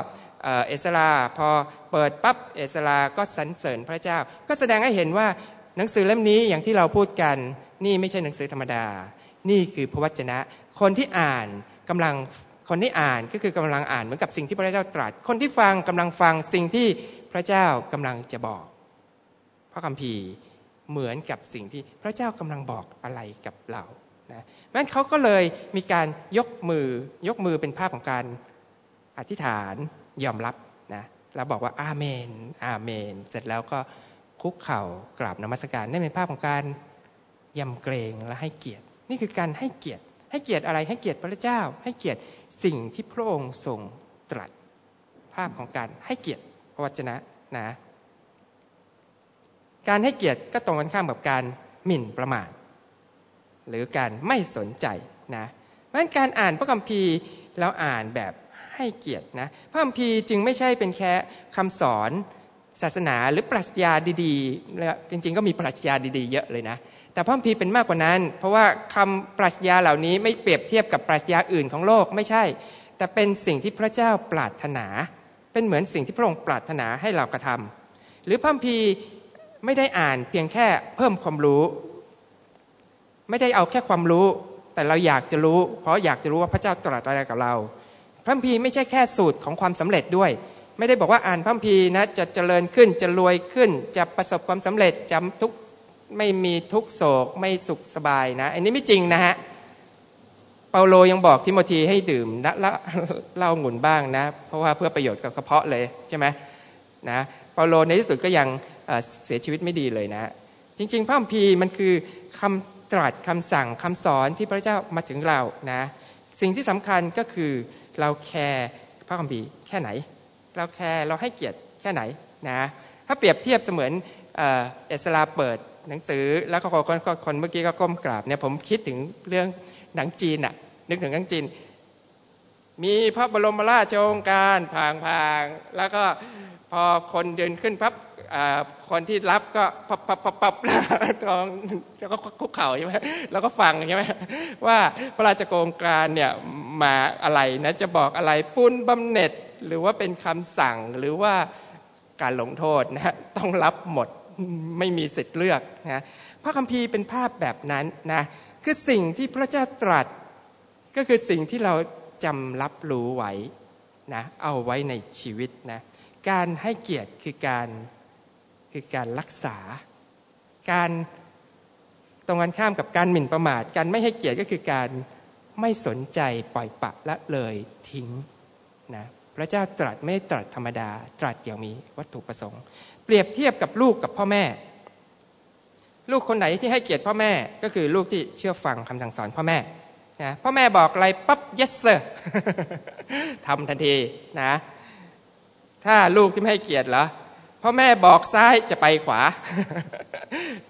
เอสราพอเปิดปั๊บเอสราก็สรรเสริญพระเจ้า ก็แสดงให้เห็นว่าหนังสือเล่มนี้อย่างที่เราพูดกันนี่ไม่ใช่หนังสือธรรมดา นี่คือพระวจนะ คนที่อ่านกำลังคนที่อ่านก็คือกำลังอ่านเหมือนกับสิ่งที่พระเจ้าตรัส คนที่ฟังกำลังฟังสิ่งที่พระเจ้ากำลังจะบอก พระคัมภีร์ เหมือนกับสิ่งที่พระเจ้ากำลังบอกอะไรกับเรานะนั้นเขาก็เลยมีการยกมือยกมือเป็นภาพของการอธิษฐานยอมรับนะแล้วบอกว่าอาเมน อาเมน เสร็จแล้วก็คุกเข่ากราบนมัสการนี่เป็นภาพของการยำเกรงและให้เกียรติ นี่คือการให้เกียรติ ให้เกียรติอะไรให้เกียรติพระเจ้า ให้เกียรติสิ่งที่พระองค์ทรงตรัส ภาพของการให้เกียรติพระวจนะนะ การให้เกียรติก็ตรงกันข้ามกับการหมิ่นประมาทหรือการไม่สนใจนะเพราะฉะนั้นการอ่านพระคัมภีร์เราอ่านแบบให้เกียรตินะพระคัมภีร์จึงไม่ใช่เป็นแค่คำสอนศาสนาหรือปรัชญาดีๆจริงๆ ก็มีปรัชญาดีๆ เยอะเลยนะ แต่พระคัมภีร์เป็นมากกว่านั้น เพราะว่าคำปรัชญาเหล่านี้ไม่เปรียบเทียบกับปรัชญาอื่นของโลกไม่ใช่ แต่เป็นสิ่งที่พระเจ้าปรารถนา เป็นเหมือนสิ่งที่พระองค์ปรารถนาให้เรากระทำหรือพระคัมภีร์ ไม่ได้อ่านเพียงแค่เพิ่มความรู้ ไม่ได้เอาแค่ความรู้ แต่เราอยากจะรู้ เพราะอยากจะรู้ว่าพระเจ้าตรัสอะไรกับเรา พระคัมภีร์ไม่ใช่แค่สูตรของความสำเร็จด้วย ไม่ได้บอกว่าอ่านพระคัมภีร์นะจะเจริญขึ้นจะรวยขึ้น จะประสบความสำเร็จจะทุกไม่มีทุกโศกไม่สุขสบายนะ อันนี้ไม่จริงนะฮะเปาโลยังบอกทิโมธีให้ดื่มละเล้าหมุนบ้างนะ เพราะว่าเพื่อประโยชน์กับกระเพาะเลยใช่ไหมนะเปาโลในที่สุดก็ยัง เสียชีวิตไม่ดีเลยนะ จริง ๆ พระคัมภีร์มันคือคำตรัสคำสั่งคำสอนที่พระเจ้ามาถึงเรานะ สิ่งที่สำคัญก็คือเราแคร์พระคัมภีร์แค่ไหน เราแคร์เราให้เกียรติแค่ไหนนะถ้าเปรียบเทียบเสมือนเอสลาเปิดหนังสือแล้วก็คนคนเมื่อกี้ก็ก้มกราบเนี่ยผมคิดถึงเรื่องหนังจีนอะนึกถึงหนังจีน มีพระบรมราชโองการพางพางแล้วก็ พอคนเดินขึ้นพับคนที่รับก็ปับปับปับปับตองแล้วก็คุกเข่าใช่ไหมแล้วก็ฟังใช่ไหมว่าพระราชโกงการเนี่ยมาอะไรนะจะบอกอะไรปุ้นบำเหน็จหรือว่าเป็นคำสั่งหรือว่าการลงโทษนะต้องรับหมดไม่มีสิทธิ์เลือกนะพระคัมภีร์เป็นภาพแบบนั้นนะคือสิ่งที่พระเจ้าตรัส ก็คือสิ่งที่เราจำรับรู้ไว้นะเอาไว้ในชีวิตนะ การให้เกียรติคือการคือการรักษา การตรงกันข้ามกับการหมิ่นประมาท การไม่ให้เกียรติก็คือการไม่สนใจปล่อยปะละเลยทิ้งนะพระเจ้าตรัสไม่ตรัสธรรมดา ตรัสอย่างมีวัตถุประสงค์ เปรียบเทียบกับลูกกับพ่อแม่ ลูกคนไหนที่ให้เกียรติพ่อแม่ก็คือลูกที่เชื่อฟังคำสั่งสอนพ่อแม่นะพ่อแม่บอกอะไรปั๊บ yes sir ทำทันทีนะ ถ้าลูกที่ไม่ให้เกียรติเหรอพ่อแม่บอกซ้ายจะไปขวา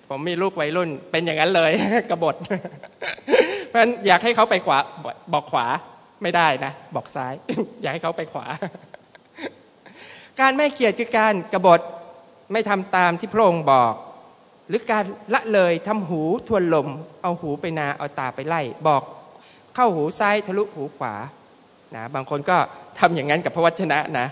ผมมีลูกวัยรุ่นเป็นอย่างนั้นเลยกระบฏเพราะฉะนั้นอยากให้เขาไปขวา บอกขวาไม่ได้นะ บอกซ้าย อยากให้เขาไปขวา การไม่เกียรติคือการกระบฏไม่ทำตามที่พระองค์บอก หรือการละเลยทำหูทวนลม เอาหูไปนาเอาตาไปไล่ บอกเข้าหูซ้ายทะลุหูขวานะบางคนก็ทำอย่างนั้นกับพระวจนะนะ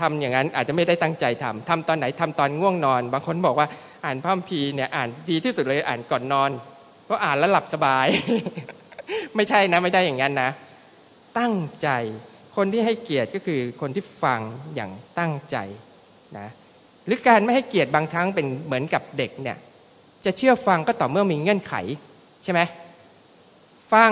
ทำอย่างนั้นอาจจะไม่ได้ตั้งใจทำทำตอนไหนทำตอนง่วงนอน บางคนบอกว่าอ่านพระคัมภีร์เนี่ยอ่านดีที่สุดเลยอ่านก่อนนอน เพราะอ่านแล้วหลับสบาย ไม่ใช่นะไม่ได้อย่างนั้นนะ ตั้งใจคนที่ให้เกียรติก็คือคนที่ฟังอย่างตั้งใจนะหรือการไม่ให้เกียรติบางครั้งเป็นเหมือนกับเด็กเนี่ยจะเชื่อฟังก็ต่อเมื่อมีเงื่อนไขใช่ไหมฟัง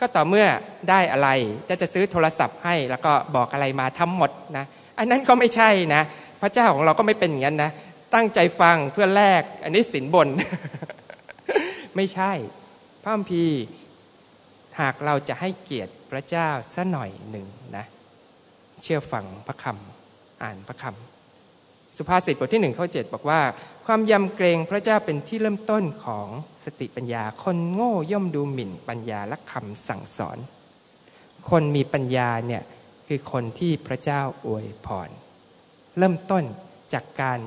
ก็ต่อเมื่อได้อะไรจะจะซื้อโทรศัพท์ให้ แล้วก็บอกอะไรมาทำหมดนะ อันนั้นก็ไม่ใช่นะ พระเจ้าของเราก็ไม่เป็นอย่างนั้นนะ ตั้งใจฟังเพื่อแลกอันนี้สินบน ไม่ใช่พระคัมภีร์หากเราจะให้เกียรติพระเจ้าสัหน่อยหนึ่งนะ เชื่อฟังพระคำอ่านพระคำสุภาษิตบทที่หนึ่งข้อเจ็ดบอกว่า ความยำเกรงพระเจ้าเป็นที่เริ่มต้นของสติปัญญา คนโง่ย่อมดูหมิ่นปัญญาและคำสั่งสอน คนมีปัญญาเนี่ย คือคนที่พระเจ้าอวยพร เริ่มต้นจากการ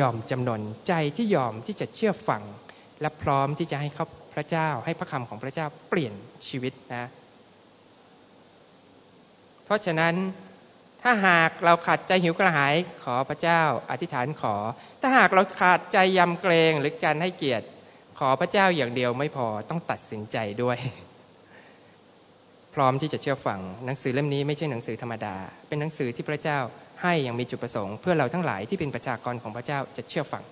ยอมจำนนใจที่ยอมที่จะเชื่อฟัง และพร้อมที่จะให้เขาพระเจ้าให้พระคำของพระเจ้าเปลี่ยนชีวิตนะ เพราะฉะนั้นถ้าหากเราขาดใจหิวกระหายขอพระเจ้าอธิษฐานขอ ถ้าหากเราขาดใจยำเกรงหรือการให้เกียรติ ขอพระเจ้าอย่างเดียวไม่พอต้องตัดสินใจด้วย ร้อมที่จะเชื่อฟัง หนังสือเล่มนี้ไม่ใช่หนังสือธรรมดา เป็นหนังสือที่พระเจ้าให้อย่างมีจุดประสงค์ เพื่อเราทั้งหลายที่เป็นประชากรของพระเจ้าจะเชื่อฟัง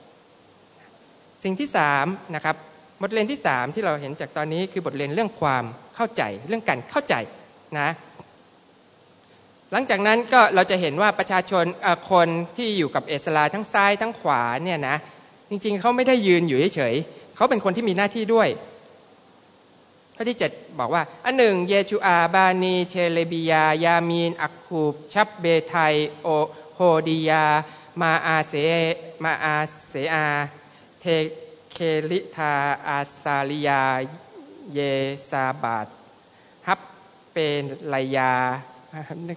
สิ่งที่สามนะครับบทเรียนที่สามที่เราเห็นจากตอนนี้คือบทเรียนเรื่องความเข้าใจเรื่องการเข้าใจนะหลังจากนั้นก็เราจะเห็นว่าประชาชนคนที่อยู่กับเอสลาทั้งซ้ายทั้งขวาเนี่ยนะจริงๆเขาไม่ได้ยืนอยู่เฉยๆเขาเป็นคนที่มีหน้าที่ด้วย ข้อที่เจ็ดบอกว่า อันหนึ่ง เยชูอาบานีเชเลบียา ยามีน อักคูบ ชับเบไทโอโฮดียา มาอาเซมาอาเซอา เทเคลิทาอาซาลิยา เยซาบาตฮับเป็นลายา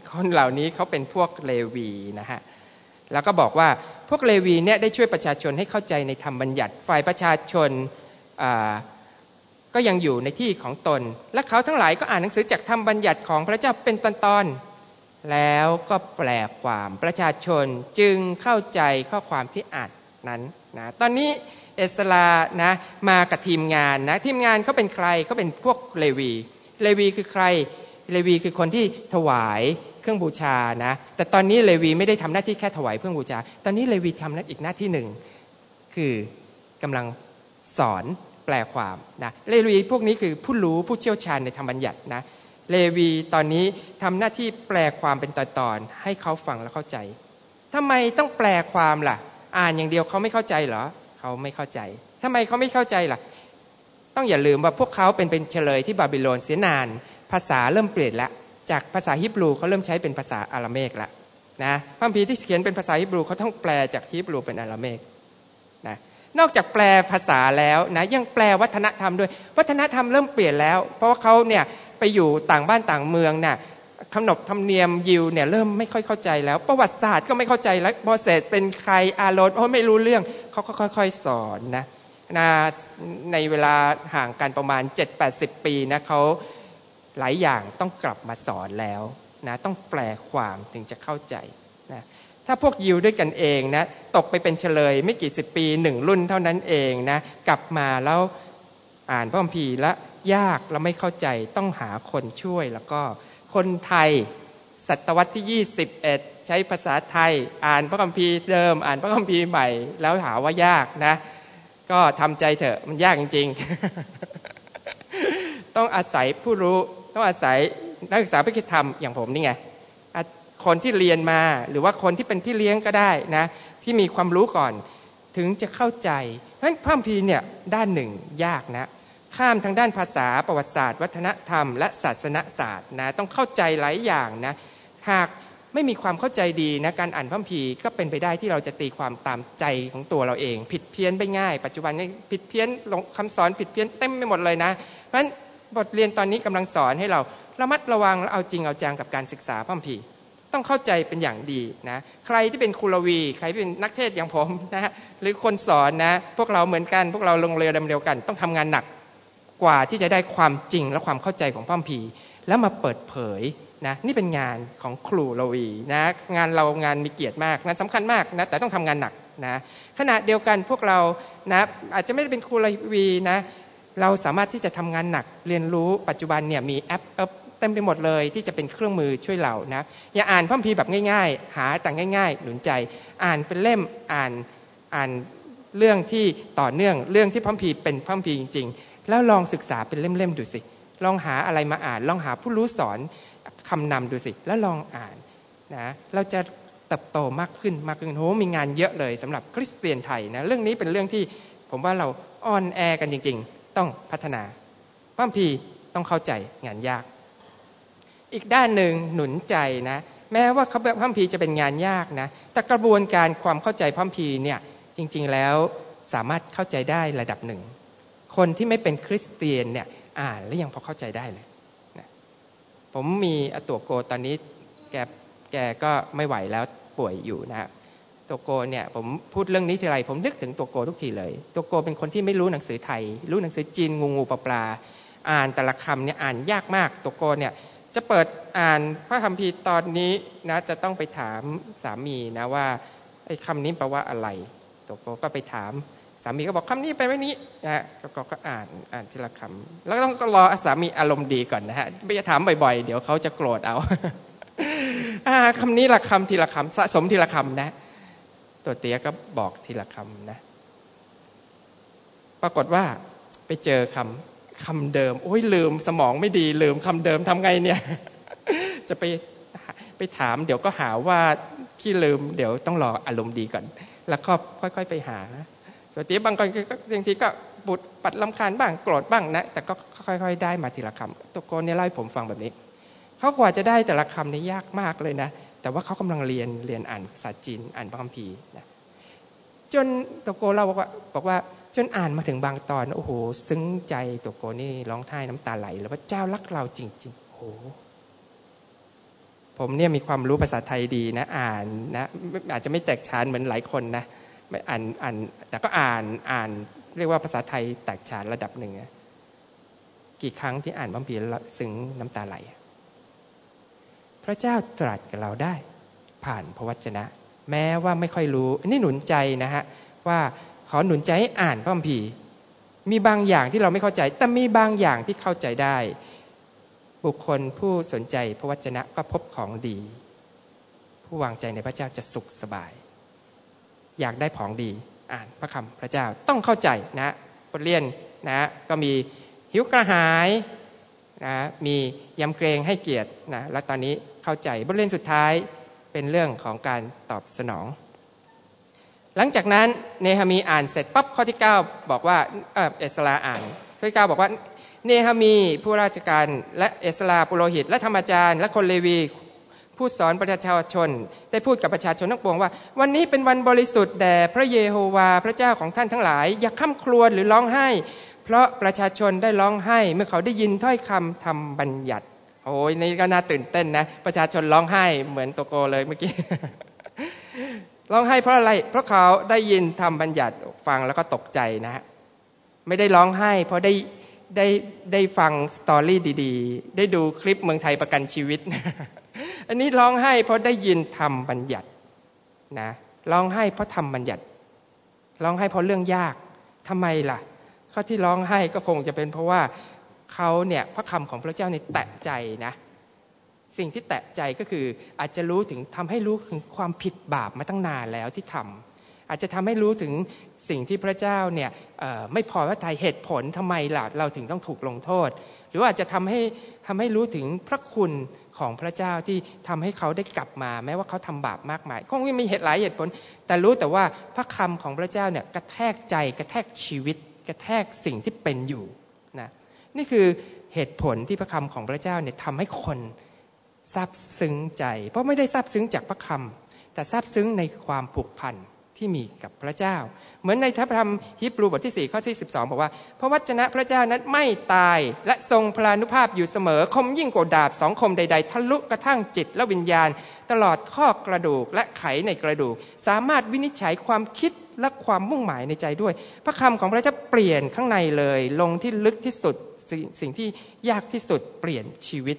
คนเหล่านี้เขาเป็นพวกเลวีนะฮะแล้วก็บอกว่าพวกเลวีเนี่ยได้ช่วยประชาชนให้เข้าใจในธรรมบัญญัติฝ่ายประชาชนอ่า ก็ยังอยู่ในที่ของตน และเขาทั้งหลายก็อ่านหนังสือจากธรรมบัญญัติของพระเจ้าเป็นตอนๆแล้วก็แปลความประชาชนจึงเข้าใจข้อความที่อ่านนั้นนะตอนนี้เอสลานะมากับทีมงานนะทีมงานเขาเป็นใครเขาเป็นพวกเลวีเลวีคือใครเลวีคือคนที่ถวายเครื่องบูชานะแต่ตอนนี้เลวีไม่ได้ทำหน้าที่แค่ถวายเครื่องบูชา ตอนนี้เลวีทำนั้นอีกหน้าที่หนึ่งคือกำลังสอน แปลความนะเลวีพวกนี้คือผู้รู้ผู้เชี่ยวชาญในธรรมบัญญัตินะเลวีตอนนี้ทำหน้าที่แปลความเป็นตอนๆให้เขาฟังและเข้าใจทำไมต้องแปลความล่ะ อ่านอย่างเดียวเขาไม่เข้าใจเหรอเขาไม่เข้าใจทำไมเขาไม่เข้าใจล่ะ ต้องอย่าลืมว่าพวกเขาเป็นเป็นเฉลยที่บาบิโลนเสียนาน ภาษาเริ่มเปลี่ยนล้วจากภาษาฮิบรูเขาเริ่มใช้เป็นภาษาอาราเมกล้วนะพระคัมภีที่เขียนเป็นภาษาฮิบรูเขาต้องแปลจากฮิบรูเป็นอาราเมก นอกจากแปลภาษาแล้วนะยังแปลวัฒนธรรมด้วย วัฒนธรรมเริ่มเปลี่ยนแล้ว เพราะว่าเขาเนี่ยไปอยู่ต่างบ้านต่างเมืองน่ะขนบธรรมเนียมยิวเนี่ยเริ่มไม่ค่อยเข้าใจแล้ว ประวัติศาสตร์ก็ไม่เข้าใจแล้วโมเสสเป็นใครอาโรนโอ้ไม่รู้เรื่องเขาก็ค่อย ๆ สอนนะนะในเวลาห่างกันประมาณ 7-80 ปีนะเขาหลายอย่างต้องกลับมาสอนแล้วนะต้องแปลความถึงจะเข้าใจ ถ้าพวกยิวด้วยกันเองนะตกไปเป็นเฉลยไม่กี่สิบปีหนึ่งรุ่นเท่านั้นเองนะกลับมาแล้วอ่านพระคัมภีร์แล้วยากแล้วไม่เข้าใจต้องหาคนช่วยแล้วก็คนไทยศตวรรษที่ 21 ใช้ภาษาไทย อ่านพระคัมภีร์เดิม อ่านพระคัมภีร์ใหม่ แล้วหาว่ายากนะ ก็ทำใจเถอะมันยากจริง ๆ ต้องอาศัยผู้รู้ต้องอาศัยนักศึกษาพิคิธรรมอย่างผมนี่ไง คนที่เรียนมา หรือว่าคนที่เป็นพี่เลี้ยงก็ได้นะที่มีความรู้ก่อน ถึงจะเข้าใจเพราะฉะนั้นพระพีเนี่ยด้านหนึ่งยากนะข้ามทางด้านภาษาประวัติศาสตร์ วัฒนธรรม และศาสนศาสตร์นะต้องเข้าใจหลายอย่างนะหากไม่มีความเข้าใจดีนะการอ่านพระพีก็เป็นไปได้ที่เราจะตีความตามใจของตัวเราเอง ผิดเพี้ยนไปง่าย ปัจจุบันนี้ผิดเพี้ยนคำสอนผิดเพี้ยนเต็มไปหมดเลยนะเพราะฉะนั้นบทเรียนตอนนี้กำลังสอนให้เราระมัดระวังและเอาจริงเอาจังกับการศึกษาพระคัมภีร์ ต้องเข้าใจเป็นอย่างดีนะใครที่เป็นครูลวี ใครเป็นนักเทศอย่างผมนะฮะหรือคนสอนนะพวกเราเหมือนกัน พวกเราลงเรือดำเดียวกัน ต้องทำงานหนักกว่าที่จะได้ความจริงและความเข้าใจของพระคัมภีแล้วมาเปิดเผยนะนี่เป็นงานของครูลวีนะงานเรางานมีเกียรติมากงานสำคัญมากนะแต่ต้องทำงานหนักนะขณะเดียวกันพวกเรานะอาจจะไม่ได้เป็นครูลวีนะเราสามารถที่จะทำงานหนักเรียนรู้ปัจจุบันเนี่ยมีแอป เต็มไปหมดเลยที่จะเป็นเครื่องมือช่วยเรานะอย่าอ่านพระคัมภีร์แบบง่ายๆ หาแต่างง่าย ๆ หนุนใจ อ่านเป็นเล่มอ่านอ่านเรื่องที่ต่อเนื่องเรื่องที่พระคัมภีร์เป็นพระคัมภีร์จริง ๆ แล้วลองศึกษาเป็นเล่มๆดูสิ ลองหาอะไรมาอ่าน ลองหาผู้รู้สอนคำนำดูสิ แล้วลองอ่านนะเราจะเติบโตมากขึ้นมากขึ้นโหมีงานเยอะเลยสำหรับคริสเตียนไทยนะเรื่องนี้เป็นเรื่องที่ผมว่าเราอ่อนแอกันจริง ๆ ต้องพัฒนาพระคัมภีร์ต้องเข้าใจงานยาก อีกด้านหนึ่งหนุนใจนะ แม้ว่าพระคัมภีจะเป็นงานยากนะ แต่กระบวนการความเข้าใจพัมภีเนี่ยจริงๆแล้วสามารถเข้าใจได้ระดับหนึ่ง คนที่ไม่เป็นคริสเตียนเนี่ยอ่านแล้วยังพอเข้าใจได้เลยนะผมมีอตัวโกตอนนี้แกแกก็ไม่ไหวแล้วป่วยอยู่นะฮะตัวโกเนี่ยผมพูดเรื่องนี้ทีไรผมนึกถึงตัวโกทุกทีเลย ตัวโกเป็นคนที่ไม่รู้หนังสือไทย รู้หนังสือจีนงูงูปลาปลาอ่านแต่ละคำเนี่ยอ่านยากมากตัวโกเนี่ย จะเปิดอ่านพระคัมภีร์ตอนนี้นะจะต้องไปถามสามีนะว่าไอ้คำนี้แปลว่าอะไรตัวโกก็ไปถามสามีก็บอกคำนี้ไปไว้นี้นะฮะก็ก็อ่านอ่านทีละคำแล้วต้องรอสามีอารมณ์ดีก่อนนะฮะไม่จะถามบ่อยๆ เดี๋ยวเขาจะโกรธเอาคำนี้ละคำทีละคำสะสมทีละคำนะ ตัวเตี้ยก็บอกทีละคำนะ ปรากฏว่าไปเจอคำ คำเดิม โอ้ยลืมสมองไม่ดีลืมคำเดิมทำไงเนี่ย จะไปไปถาม เดี๋ยวก็หาว่าขี้ลืม เดี๋ยวต้องรออารมณ์ดีก่อน แล้วก็ค่อย ๆ ไปหาตัวเตี้ยบางคนก็บางทีก็ปุดปัดลำคาญบ้างโกรธบ้างนะแต่ก็ค่อย ๆ ได้มาทีละคำตัวโกนเนี่ยเล่าให้ผมฟังแบบนี้เขากว่าจะได้แต่ละคำนี่ยากมากเลยนะ แต่ว่าเขากำลังเรียนเรียนอ่านภาษาจีนอ่านพระคัมภีร์นะจนตัวโกเราบอกว่าบอกว่า จนอ่านมาถึงบางตอนโอ้โห ซึ้งใจตัวโกนี่ร้องไห้น้ำตาไหล แล้วว่าเจ้ารักเราจริงๆโอ้โหผมเนี่ยมีความรู้ภาษาไทยดีนะ อ่านนะอาจจะไม่แตกฉานเหมือนหลายคนนะไม่อ่านอ่านแต่ก็อ่านอ่านเรียกว่าภาษาไทยแตกฉานระดับหนึ่งกี่ครั้งที่อ่านพระคัมภีซึ้งน้ำตาไหล พระเจ้าตรัสกับเราได้ ผ่านพระวจนะ แม้ว่าไม่ค่อยรู้นนี้หนุนใจนะฮะว่า ขอหนุนใจให้อ่านพระคัมภีร์ มีบางอย่างที่เราไม่เข้าใจ แต่มีบางอย่างที่เข้าใจได้ บุคคลผู้สนใจพระวจนะก็พบของดี ผู้วางใจในพระเจ้าจะสุขสบาย อยากได้ของดี อ่านพระคำพระเจ้าต้องเข้าใจนะบทเรียนนะ ก็มีหิวกระหายนะมียำเกรงให้เกียรตินะและตอนนี้เข้าใจบทเรียนสุดท้ายเป็นเรื่องของการตอบสนอง หลังจากนั้นเนหามีอ่านเสร็จปั๊บข้อที่ 9 บอกว่าเอเอสลาอ่านข้อที่ 9 บอกว่าเนหามีผู้ราชการและเอสลาปุโรหิต และธรรมจารย์ และคนเลวีผู้สอนประชาชน ได้พูดกับประชาชนทั้งปวงว่า วันนี้เป็นวันบริสุทธิ์แด่พระเยโฮวาพระเจ้าของท่านทั้งหลาย อย่าข้ามครวญหรือร้องไห้ เพราะประชาชนได้ร้องไห้ เมื่อเขาได้ยินถ้อยคำทำบัญญัติโอ้ยนี่ก็น่าตื่นเต้นนะ ประชาชนร้องไห้เหมือนโตโกเลยเมื่อกี้ ร้องไห้เพราะอะไร เพราะเขาได้ยินทำบัญญัติฟังแล้วก็ตกใจนะฮะไม่ได้ร้องไห้ เพราะได้ได้ได้ฟังสตอรี่ดีๆ ได้ดูคลิปเมืองไทยประกันชีวิต อันนี้ร้องไห้เพราะได้ยินทำบัญญัตินะร้องไห้เพราะทำบัญญัติร้องไห้เพราะเรื่องยากทำไมล่ะข้อที่ร้องไห้ก็คงจะเป็นเพราะว่าเขาเนี่ยพระคำของพระเจ้าในแตะใจนะ สิ่งที่แตะใจก็คืออาจจะรู้ถึงทำให้รู้ถึงความผิดบาปมาตั้งนานแล้วที่ทำอาจจะทำให้รู้ถึงสิ่งที่พระเจ้าเนี่ยไม่พอว่าทายเหตุผลทำไมล่ะเราถึงต้องถูกลงโทษ หรือว่าอาจจะทำให้ทำให้รู้ถึงพระคุณของพระเจ้าที่ทำให้เขาได้กลับมา แม้ว่าเขาทำบาปมากมายคงมีเหตุหลายเหตุผล แต่รู้แต่ว่าพระคำของพระเจ้าเนี่ยกระแทกใจกระแทกชีวิต กระแทกสิ่งที่เป็นอยู่นะนี่คือเหตุผลที่พระคำของพระเจ้าเนี่ยทำให้คน ซาบซึ้งใจ เพราะไม่ได้ซาบซึ้งจากพระคำแต่ซาบซึ้งในความผูกพันที่มีกับพระเจ้า เหมือนในพระธรรมฮิบรูบทที่4ข้อที่ 12 บอกว่า พระวจนะพระเจ้านั้นไม่ตายและทรงพลานุภาพอยู่เสมอ คมยิ่งกว่าดาบสองคมใด ๆ ทะลุกระทั่งจิตและวิญญาณ ตลอดข้อกระดูกและไขในกระดูก สามารถวินิจฉัยความคิดและความมุ่งหมายในใจด้วย พระคำของพระเจ้าเปลี่ยนข้างในเลย ลงที่ลึกที่สุดสสิ่งที่ยากที่สุดเปลี่ยนชีวิต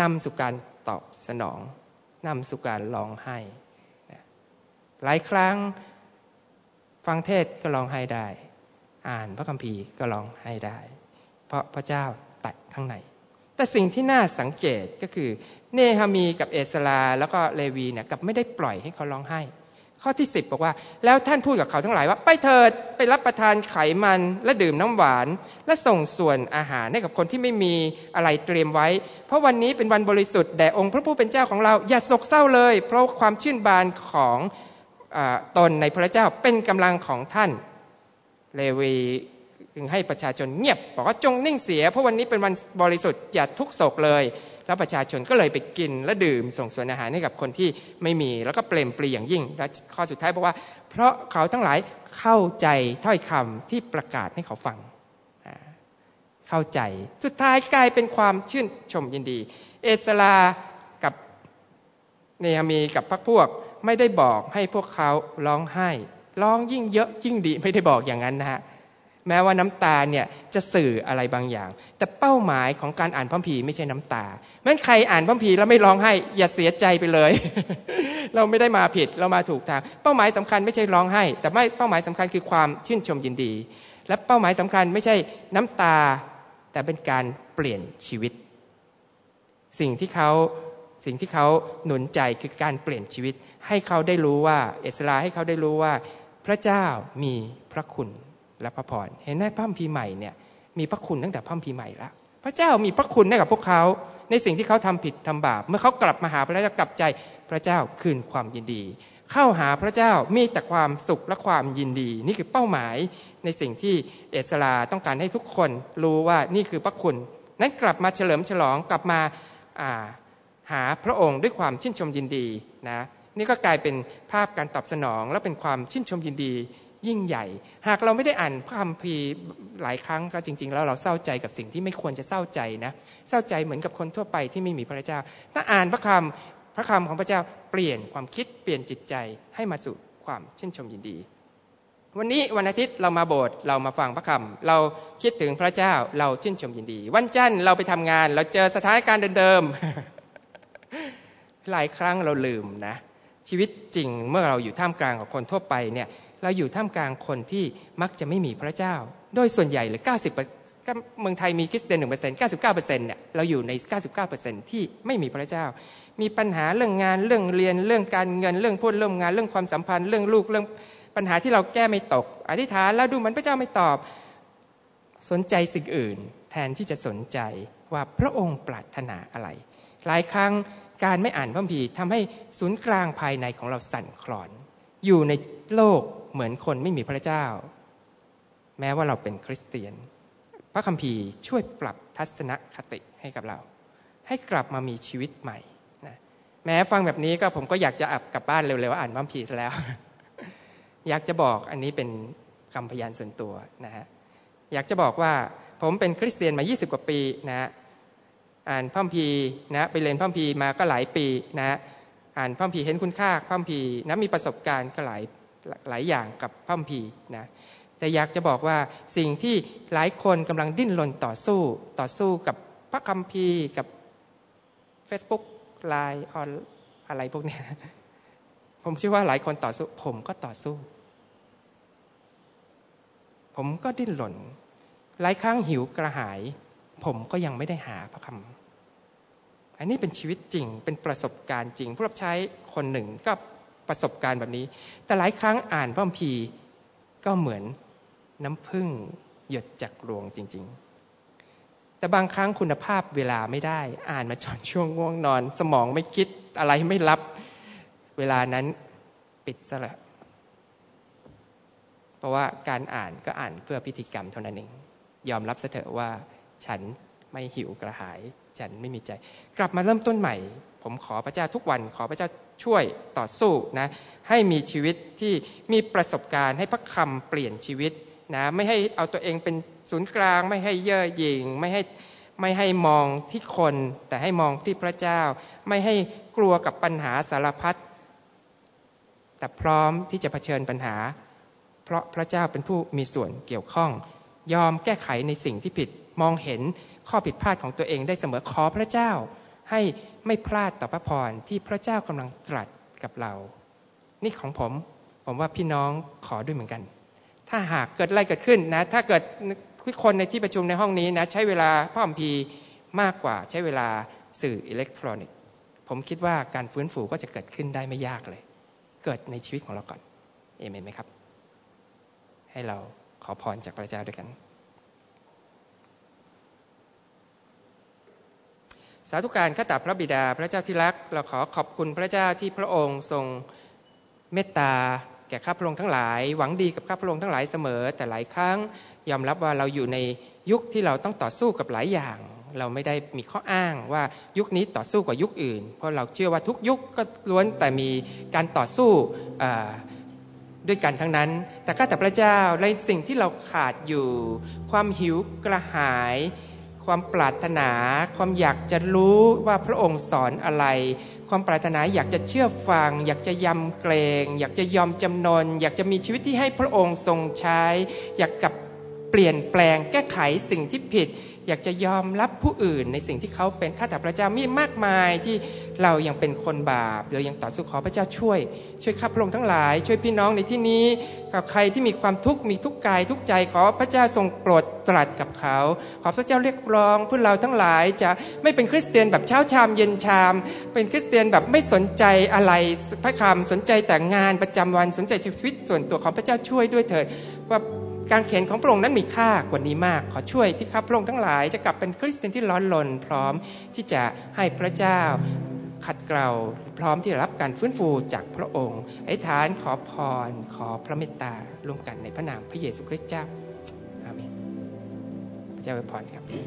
นำสู่การตอบสนองนำสู่การร้องไห้หลายครั้งฟังเทศก็ร้องไห้ได้ อ่านพระคัมภีร์ก็ร้องไห้ได้ เพราะพระเจ้าแตะข้างใน แต่สิ่งที่น่าสังเกตก็คือ เนฮามีกับเอสลาแล้วก็เลวีเนี่ยกับไม่ได้ปล่อยให้เขาร้องไห้ ข้อที่สิบบอกว่า แล้วท่านพูดกับเขาทั้งหลายว่า ไปเถิดไปรับประทานไขมันและดื่มน้ำหวาน และส่งส่วนอาหารให้กับคนที่ไม่มีอะไรเตรียมไว้ เพราะวันนี้เป็นวันบริสุทธิ์แด่องค์พระผู้เป็นเจ้าของเรา อย่าโศกเศร้าเลย เพราะความชื่นบานของอตนในพระเจ้าเป็นกำลังของท่านเลวีจึงให้ประชาชนเงียบ บอกว่าจงนิ่งเสีย เพราะวันนี้เป็นวันบริสุทธิ์อย่าทุกโศกเลย แล้วประชาชนก็เลยไปกินและดื่มส่งส่วนอาหารให้กับคนที่ไม่มีแล้วก็เปล่มปลีอย่างยิ่ง และข้อสุดท้ายบอกว่า เพราะเขาทั้งหลายเข้าใจถ้อยคำที่ประกาศให้เขาฟังเข้าใจสุดท้ายกลายเป็นความชื่นชมยินดี เอสลากับเนฮามีกับพรรคพวกไม่ได้บอกให้พวกเขาร้องไห้ร้องยิ่งเยอะยิ่งดีไม่ได้บอกอย่างนั้นนะฮะ แม้ว่าน้ำตาเนี่ยจะสื่ออะไรบางอย่าง แต่เป้าหมายของการอ่านพระพีไม่ใช่น้ำตาแม้ใครอ่านพระพีแล้วไม่ร้องไห้ อย่าเสียใจไปเลย เราไม่ได้มาผิดเรามาถูกทาง เป้าหมายสำคัญไม่ใช่ร้องไห้ แต่ไม่เป้าหมายสำคัญคือความชื่นชมยินดี และเป้าหมายสำคัญไม่ใช่น้ำตา แต่เป็นการเปลี่ยนชีวิต สิ่งที่เขาสิ่งที่เขาหนุนใจคือการเปลี่ยนชีวิต ให้เขาได้รู้ว่า เอสราให้เขาได้รู้ว่า พระเจ้ามีพระคุณ และพระพรเห็นไหมพระพีใหม่เนี่ยมีพระคุณตั้งแต่พระพีใหม่แล้วพระเจ้ามีพระคุณให้กับพวกเขา ในสิ่งที่เขาทำผิดทำบาปเมื่อเขากลับมาหาพระเจ้ากลับใจพระเจ้าคืนความยินดี เข้าหาพระเจ้ามีแต่ความสุขและความยินดี นี่คือเป้าหมายในสิ่งที่เอสราต้องการให้ทุกคนรู้ว่านี่คือพระคุณ นั้นกลับมาเฉลิมฉลองกลับมาหาพระองค์ด้วยความชื่นชมยินดีนะนี่ก็กลายเป็นภาพการตอบสนองและเป็นความชื่นชมยินดี ยิ่งใหญ่ หากเราไม่ได้อ่านพระคัมภีร์หลายครั้งก็จริง ๆ แล้วเราเศร้าใจกับสิ่งที่ไม่ควรจะเศร้าใจนะเศร้าใจเหมือนกับคนทั่วไปที่ไม่มีพระเจ้า ถ้าอ่านพระคำพระคำของพระเจ้าเปลี่ยนความคิดเปลี่ยนจิตใจให้มาสู่ความชื่นชมยินดี วันนี้วันอาทิตย์เรามาโบสถ์เรามาฟังพระคำเราคิดถึงพระเจ้าเราชื่นชมยินดี วันจันทร์เราไปทำงาน เราเจอสถานการณ์เดิมๆหลายครั้งเราลืมนะชีวิตจริงเมื่อเราอยู่ท่ามกลางกับคนทั่วไปเนี่ย เราอยู่ท่ามกลางคนที่มักจะไม่มีพระเจ้า โดยส่วนใหญ่เลย90เมืองไทยมีคริสเตียนหนึ่งเปอร์เซ็นต์เก้าสิบเก้าเปอร์เซ็นต์เนี่ยเราอยู่ในเก้าสิบเก้าเปอร์เซ็นต์ที่ไม่มีพระเจ้า มีปัญหาเรื่องงานเรื่องเรียนเรื่องการเงินเรื่องพูดเรื่องงานเรื่องความสัมพันธ์เรื่องลูกเรื่องปัญหาที่เราแก้ไม่ตก อธิษฐานแล้วดูเหมือนพระเจ้าไม่ตอบ สนใจสิ่งอื่น แทนที่จะสนใจว่าพระองค์ปรารถนาอะไร หลายครั้งการไม่อ่านพระคัมภีร์ทำให้ศูนย์กลางภายในของเราสั่นคลอน อยู่ในโลก เหมือนคนไม่มีพระเจ้า แม้ว่าเราเป็นคริสเตียน พระคัมภีร์ช่วยปรับทัศนคติให้กับเรา ให้กลับมามีชีวิตใหม่นะแม้ฟังแบบนี้ก็ผมก็อยากจะอับกลับบ้านเร็วๆว่าอ่านพระคัมภีร์ซะแล้ว อยากจะบอกอันนี้เป็นคำพยานส่วนตัวนะฮะอยากจะบอกว่าผมเป็นคริสเตียนมา 20 กว่าปีนะอ่านพระคัมภีร์นะไปเรียนพระคัมภีร์มาก็หลายปีนะอ่านพระคัมภีร์เห็นคุณค่าพระคัมภีร์นะมีประสบการณ์ก็หลาย หลายอย่างกับพระคัมภีนะแต่อยากจะบอกว่าสิ่งที่หลายคนกำลังดิ้นรนต่อสู้ต่อสู้กับพระคัมภีร์กับ Facebook ไลน์ออนอะไรพวกนี้ผมเชื่อว่าหลายคนต่อสู้ผมก็ต่อสู้ ผมก็ดิ้นรนหลายครั้งหิวกระหาย ผมก็ยังไม่ได้หาพระคำอันนี้เป็นชีวิตจริงเป็นประสบการณ์จริง ผู้รับใช้คนหนึ่งก็ ประสบการณ์แบบนี้ แต่หลายครั้งอ่านพระคัมภีร์ก็เหมือนน้ำพึ่งหยดจากรวงจริง ๆ แต่บางครั้งคุณภาพเวลาไม่ได้ อ่านมาจนช่วงง่วงนอน สมองไม่คิดอะไรไม่รับ เวลานั้นปิดซะละเพราะว่าการอ่านก็อ่านเพื่อพิธีกรรมเท่านั้นเอง ยอมรับเสถอะว่าฉันไม่หิวกระหาย ฉันไม่มีใจ กลับมาเริ่มต้นใหม่ ผมขอพระเจ้าทุกวัน ขอพระเจ้า ช่วยต่อสู้นะให้มีชีวิตที่มีประสบการณ์ให้พระคำเปลี่ยนชีวิตนะไม่ให้เอาตัวเองเป็นศูนย์กลาง ไม่ให้เย่อหยิ่งไม่ให้ไม่ให้มองที่คน แต่ให้มองที่พระเจ้า ไม่ให้กลัวกับปัญหาสารพัดแต่พร้อมที่จะเผชิญปัญหา เพราะพระเจ้าเป็นผู้มีส่วนเกี่ยวข้อง ยอมแก้ไขในสิ่งที่ผิดมองเห็นข้อผิดพลาดของตัวเองได้เสมอขอพระเจ้า ให้ไม่พลาดต่อพระพรที่พระเจ้ากำลังตรัสกับเรา นี่ของผม ผมว่าพี่น้องขอด้วยเหมือนกัน ถ้าหากเกิดอะไรเกิดขึ้นนะ ถ้าเกิดคนในที่ประชุมในห้องนี้นะใช้เวลาพ่อมพีมากกว่าใช้เวลาสื่ออิเล็กทรอนิกส์ ผมคิดว่าการฟื้นฟูก็จะเกิดขึ้นได้ไม่ยากเลย เกิดในชีวิตของเราก่อน เอเมนไหมครับ ให้เราขอพรจากพระเจ้าด้วยกันาธุการข้าแต่พระบิดาพระเจ้าที่รัก เราขอขอบคุณพระเจ้าที่พระองค์ทรงเมตตาแก่ข้าพระองค์ทั้งหลาย หวังดีกับข้าพระองค์ทั้งหลายเสมอ แต่หลายครั้งยอมรับว่าเราอยู่ในยุคที่เราต้องต่อสู้กับหลายอย่าง เราไม่ได้มีข้ออ้างว่ายุคนี้ต่อสู้กว่ายุคอื่น เพราะเราเชื่อว่าทุกยุคก็ล้วนแต่มีการต่อสู้ด้วยกันทั้งนั้น แต่ข้าแต่พระเจ้าในสิ่งที่เราขาดอยู่ ความหิวกระหาย ความปรารถนา ความอยากจะรู้ว่าพระองค์สอนอะไร ความปรารถนาอยากจะเชื่อฟัง อยากจะยำเกรง อยากจะยอมจำนน อยากจะมีชีวิตที่ให้พระองค์ทรงใช้ อยากกับเปลี่ยนแปลงแก้ไขสิ่งที่ผิด อยากจะยอมรับผู้อื่นในสิ่งที่เขาเป็นข้าแต่พระเจ้ามีมากมายที่เรายังเป็นคนบาปเรายังต่อสู้ขอพระเจ้าช่วย ช่วยข้าพระองค์ทั้งหลาย ช่วยพี่น้องในที่นี้กับใครที่มีความทุกข์มีทุกกายทุกใจขอพระเจ้าทรงโปรดตรัสกับเขา ขอพระเจ้าเรียกร้องเพื่อเราทั้งหลายจะไม่เป็นคริสเตียนแบบเช้าชามเย็นชาม เป็นคริสเตียนแบบไม่สนใจอะไรพระคำสนใจแต่งานประจำวันสนใจชีวิตส่วนตัวของพระเจ้าช่วยด้วยเถิดว่า การเขียนของพระองค์นั้นมีค่ากว่านี้มาก ขอช่วยที่ข้าพระองค์ทั้งหลายจะกลับเป็นคริสเตียนที่ร้อนรนพร้อมที่จะให้พระเจ้าขัดเกลาพร้อมที่จะรับการฟื้นฟูจากพระองค์ไอ้ฐานขอพรขอพระเมตตาร่วมกันในพระนามพระเยซูคริสต์เจ้าอาเมนพระเจ้าอวยพรครับ